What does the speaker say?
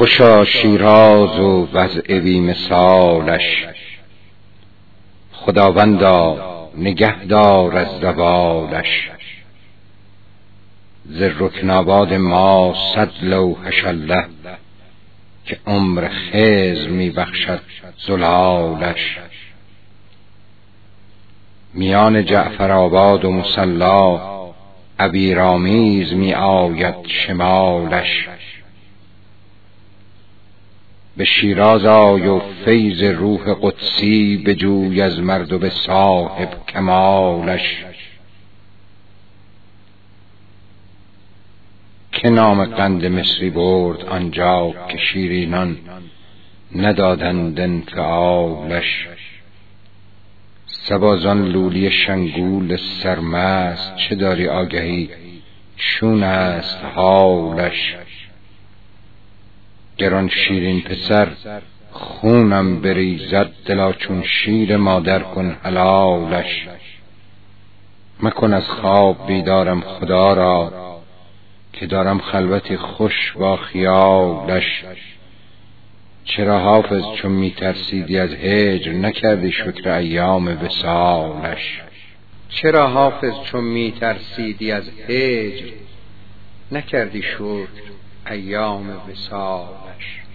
خوشا شیراز و وضع بی مثالش. خداوندا نگهدار از زوالش. ز رکناباد ما صد لوحش الله که عمر خیز می بخشد زلالش. میان جعفر آباد و مسلا عبیرآمیز می آید شمالش. به شیراز آی و فیض روح قدسی بجوی از مرد و به صاحب کمالش. که نام قند مصری برد آنجا که شیرینان ندادند انفعالش. سبازان لولی شنگول سرمست چه داری آگهی؟ چون است حالش. گران شیرین پسر خونم بریزد دلا چون شیر مادر کن حلالش. مکن از خواب بیدارم خدا را که دارم خلوتی خوش با خیالش. چرا حافظ چون میترسیدی از هجر نکردی شکر ایام وسالش چرا حافظ چون میترسیدی از هجر نکردی شکر ایام وسالش